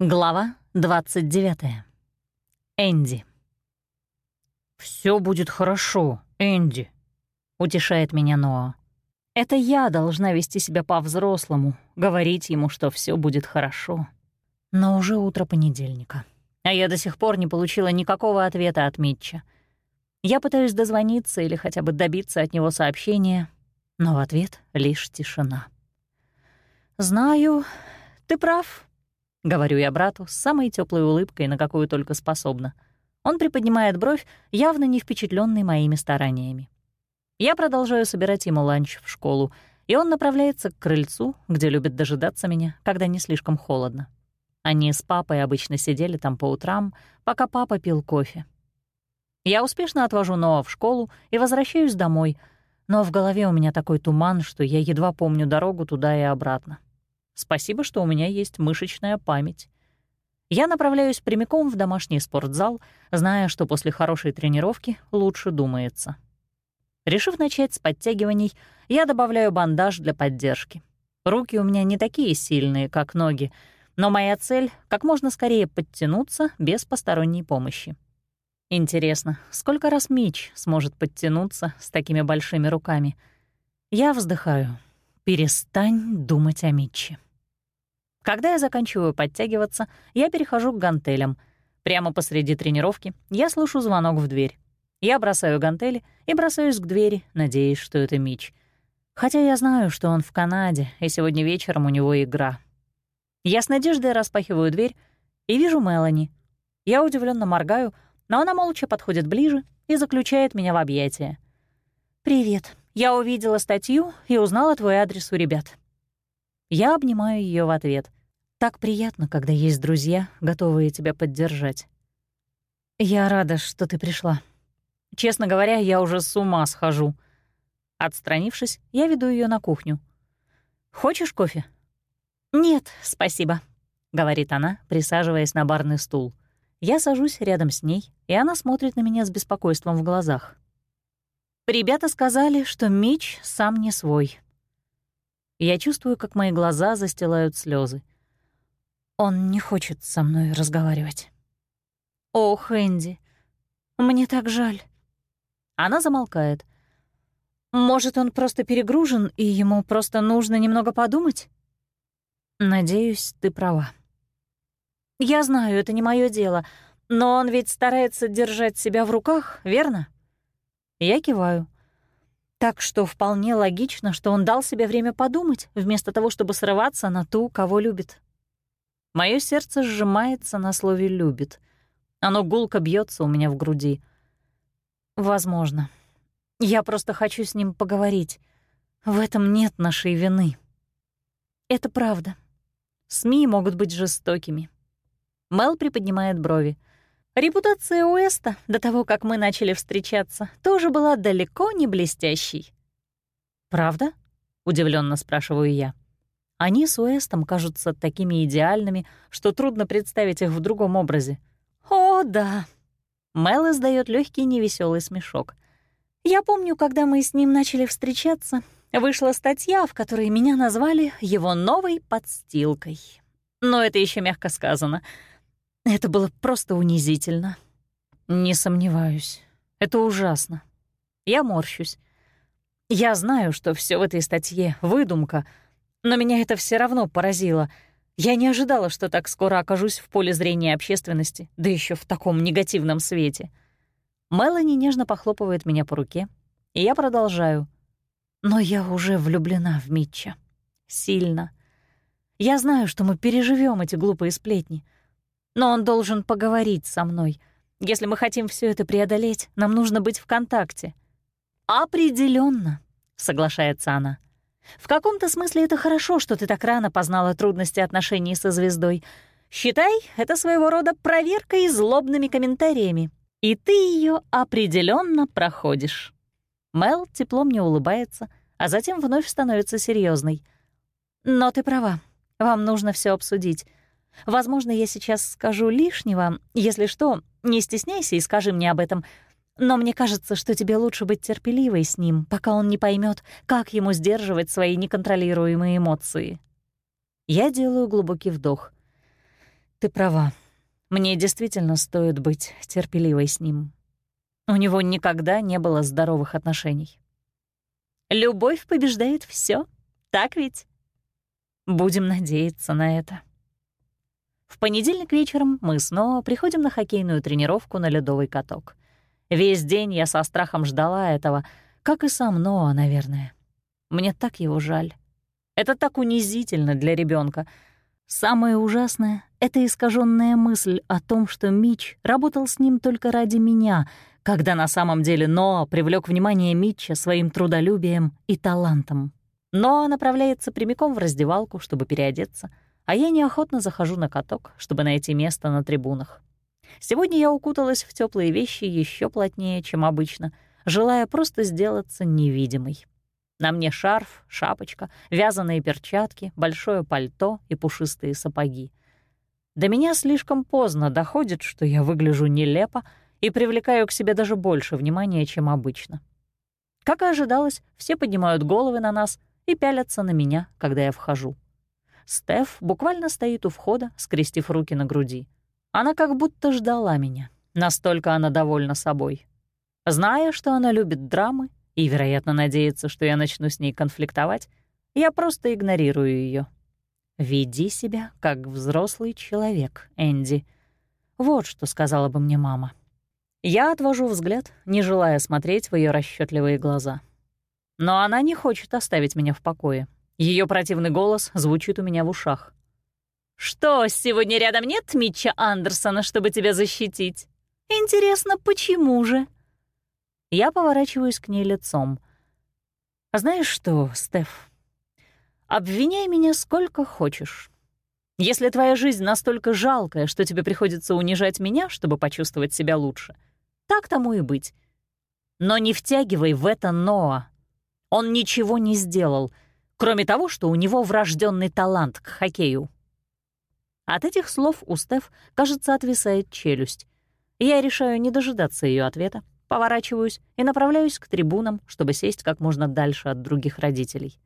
Глава 29. Энди. «Все будет хорошо, Энди», — утешает меня Ноа. «Это я должна вести себя по-взрослому, говорить ему, что все будет хорошо. Но уже утро понедельника, а я до сих пор не получила никакого ответа от Митча. Я пытаюсь дозвониться или хотя бы добиться от него сообщения, но в ответ лишь тишина. «Знаю, ты прав», — говорю я брату с самой теплой улыбкой, на какую только способна. Он приподнимает бровь, явно не впечатленный моими стараниями. Я продолжаю собирать ему ланч в школу, и он направляется к крыльцу, где любит дожидаться меня, когда не слишком холодно. Они с папой обычно сидели там по утрам, пока папа пил кофе. Я успешно отвожу Ноа в школу и возвращаюсь домой, но в голове у меня такой туман, что я едва помню дорогу туда и обратно. Спасибо, что у меня есть мышечная память. Я направляюсь прямиком в домашний спортзал, зная, что после хорошей тренировки лучше думается. Решив начать с подтягиваний, я добавляю бандаж для поддержки. Руки у меня не такие сильные, как ноги, но моя цель — как можно скорее подтянуться без посторонней помощи. Интересно, сколько раз Мич сможет подтянуться с такими большими руками? Я вздыхаю. Перестань думать о Митче. Когда я заканчиваю подтягиваться, я перехожу к гантелям. Прямо посреди тренировки я слышу звонок в дверь. Я бросаю гантели и бросаюсь к двери, надеясь, что это Мич. Хотя я знаю, что он в Канаде, и сегодня вечером у него игра. Я с надеждой распахиваю дверь и вижу Мелани. Я удивленно моргаю, но она молча подходит ближе и заключает меня в объятия. «Привет. Я увидела статью и узнала твой адрес у ребят». Я обнимаю ее в ответ. Так приятно, когда есть друзья, готовые тебя поддержать. Я рада, что ты пришла. Честно говоря, я уже с ума схожу. Отстранившись, я веду ее на кухню. «Хочешь кофе?» «Нет, спасибо», — говорит она, присаживаясь на барный стул. Я сажусь рядом с ней, и она смотрит на меня с беспокойством в глазах. Ребята сказали, что Мич сам не свой. Я чувствую, как мои глаза застилают слезы. Он не хочет со мной разговаривать. «Ох, Энди, мне так жаль». Она замолкает. «Может, он просто перегружен, и ему просто нужно немного подумать?» «Надеюсь, ты права». «Я знаю, это не мое дело, но он ведь старается держать себя в руках, верно?» Я киваю. Так что вполне логично, что он дал себе время подумать, вместо того, чтобы срываться на ту, кого любит. Мое сердце сжимается на слове «любит». Оно гулко бьется у меня в груди. Возможно. Я просто хочу с ним поговорить. В этом нет нашей вины. Это правда. СМИ могут быть жестокими. Мел приподнимает брови. Репутация Уэста до того, как мы начали встречаться, тоже была далеко не блестящей. «Правда?» — удивленно спрашиваю я. Они с Уэстом кажутся такими идеальными, что трудно представить их в другом образе. «О, да!» Мел издает легкий невеселый смешок. «Я помню, когда мы с ним начали встречаться, вышла статья, в которой меня назвали его новой подстилкой. Но это еще мягко сказано — это было просто унизительно. Не сомневаюсь. Это ужасно. Я морщусь. Я знаю, что все в этой статье — выдумка, но меня это все равно поразило. Я не ожидала, что так скоро окажусь в поле зрения общественности, да еще в таком негативном свете. Мелани нежно похлопывает меня по руке, и я продолжаю. Но я уже влюблена в Митча. Сильно. Я знаю, что мы переживем эти глупые сплетни — но он должен поговорить со мной. Если мы хотим все это преодолеть, нам нужно быть в контакте. Определенно, соглашается она. В каком-то смысле это хорошо, что ты так рано познала трудности отношений со звездой. Считай, это своего рода проверка и злобными комментариями. И ты ее определенно проходишь. Мел тепло мне улыбается, а затем вновь становится серьезной. Но ты права, вам нужно все обсудить. Возможно, я сейчас скажу лишнего. Если что, не стесняйся и скажи мне об этом. Но мне кажется, что тебе лучше быть терпеливой с ним, пока он не поймет, как ему сдерживать свои неконтролируемые эмоции. Я делаю глубокий вдох. Ты права. Мне действительно стоит быть терпеливой с ним. У него никогда не было здоровых отношений. Любовь побеждает все, так ведь? Будем надеяться на это. В понедельник вечером мы снова приходим на хоккейную тренировку на ледовый каток. Весь день я со страхом ждала этого, как и сам Ноа, наверное. Мне так его жаль. Это так унизительно для ребенка. Самое ужасное — это искаженная мысль о том, что Мич работал с ним только ради меня, когда на самом деле Ноа привлек внимание Митча своим трудолюбием и талантом. Ноа направляется прямиком в раздевалку, чтобы переодеться, а я неохотно захожу на каток, чтобы найти место на трибунах. Сегодня я укуталась в теплые вещи еще плотнее, чем обычно, желая просто сделаться невидимой. На мне шарф, шапочка, вязаные перчатки, большое пальто и пушистые сапоги. До меня слишком поздно доходит, что я выгляжу нелепо и привлекаю к себе даже больше внимания, чем обычно. Как и ожидалось, все поднимают головы на нас — и пялятся на меня, когда я вхожу. Стеф буквально стоит у входа, скрестив руки на груди. Она как будто ждала меня, настолько она довольна собой. Зная, что она любит драмы и, вероятно, надеется, что я начну с ней конфликтовать, я просто игнорирую ее. «Веди себя как взрослый человек, Энди». Вот что сказала бы мне мама. Я отвожу взгляд, не желая смотреть в ее расчетливые глаза. Но она не хочет оставить меня в покое. Ее противный голос звучит у меня в ушах. «Что, сегодня рядом нет Митча Андерсона, чтобы тебя защитить? Интересно, почему же?» Я поворачиваюсь к ней лицом. «Знаешь что, Стеф, обвиняй меня сколько хочешь. Если твоя жизнь настолько жалкая, что тебе приходится унижать меня, чтобы почувствовать себя лучше, так тому и быть. Но не втягивай в это Ноа. Он ничего не сделал, кроме того, что у него врожденный талант к хоккею. От этих слов у Стеф, кажется, отвисает челюсть. Я решаю не дожидаться ее ответа, поворачиваюсь и направляюсь к трибунам, чтобы сесть как можно дальше от других родителей.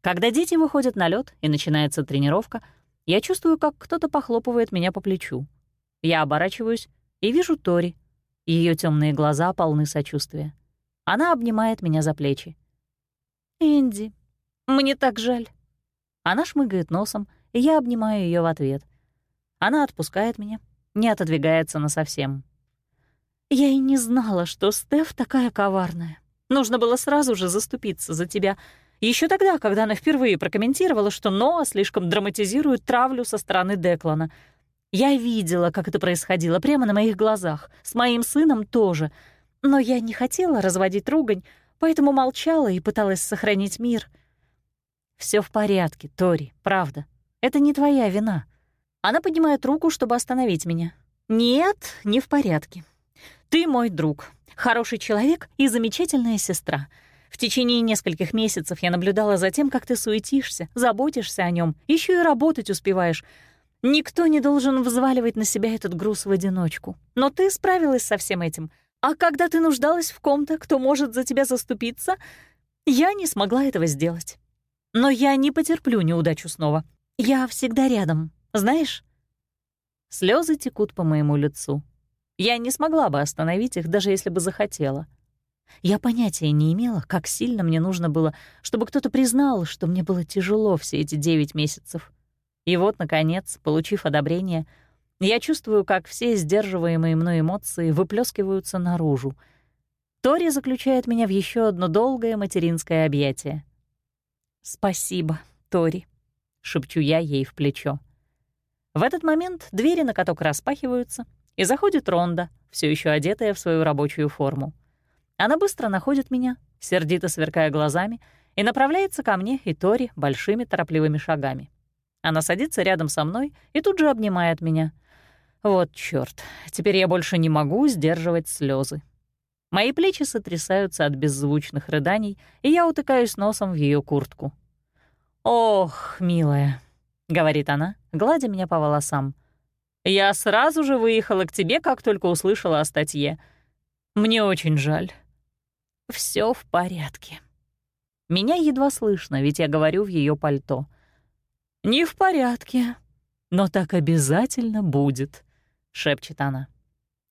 Когда дети выходят на лед и начинается тренировка, я чувствую, как кто-то похлопывает меня по плечу. Я оборачиваюсь и вижу Тори. Ее темные глаза полны сочувствия. Она обнимает меня за плечи. «Энди, мне так жаль». Она шмыгает носом, и я обнимаю ее в ответ. Она отпускает меня, не отодвигается насовсем. «Я и не знала, что Стеф такая коварная. Нужно было сразу же заступиться за тебя. Еще тогда, когда она впервые прокомментировала, что Ноа слишком драматизирует травлю со стороны Деклана. Я видела, как это происходило прямо на моих глазах, с моим сыном тоже. Но я не хотела разводить ругань, поэтому молчала и пыталась сохранить мир. Все в порядке, Тори, правда. Это не твоя вина. Она поднимает руку, чтобы остановить меня. Нет, не в порядке. Ты мой друг, хороший человек и замечательная сестра. В течение нескольких месяцев я наблюдала за тем, как ты суетишься, заботишься о нем, еще и работать успеваешь. Никто не должен взваливать на себя этот груз в одиночку. Но ты справилась со всем этим — а когда ты нуждалась в ком-то, кто может за тебя заступиться, я не смогла этого сделать. Но я не потерплю неудачу снова. Я всегда рядом, знаешь? Слезы текут по моему лицу. Я не смогла бы остановить их, даже если бы захотела. Я понятия не имела, как сильно мне нужно было, чтобы кто-то признал, что мне было тяжело все эти девять месяцев. И вот, наконец, получив одобрение, я чувствую, как все сдерживаемые мной эмоции выплескиваются наружу. Тори заключает меня в еще одно долгое материнское объятие. «Спасибо, Тори», — шепчу я ей в плечо. В этот момент двери на каток распахиваются, и заходит Ронда, все еще одетая в свою рабочую форму. Она быстро находит меня, сердито сверкая глазами, и направляется ко мне и Тори большими торопливыми шагами. Она садится рядом со мной и тут же обнимает меня — вот чёрт, теперь я больше не могу сдерживать слезы. Мои плечи сотрясаются от беззвучных рыданий, и я утыкаюсь носом в ее куртку. «Ох, милая», — говорит она, гладя меня по волосам. «Я сразу же выехала к тебе, как только услышала о статье. Мне очень жаль». Все в порядке». Меня едва слышно, ведь я говорю в ее пальто. «Не в порядке», «Но так обязательно будет», — шепчет она.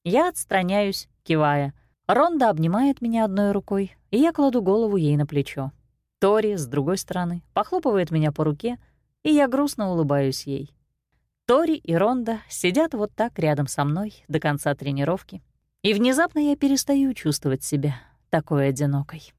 Я отстраняюсь, кивая. Ронда обнимает меня одной рукой, и я кладу голову ей на плечо. Тори, с другой стороны, похлопывает меня по руке, и я грустно улыбаюсь ей. Тори и Ронда сидят вот так рядом со мной до конца тренировки, и внезапно я перестаю чувствовать себя такой одинокой.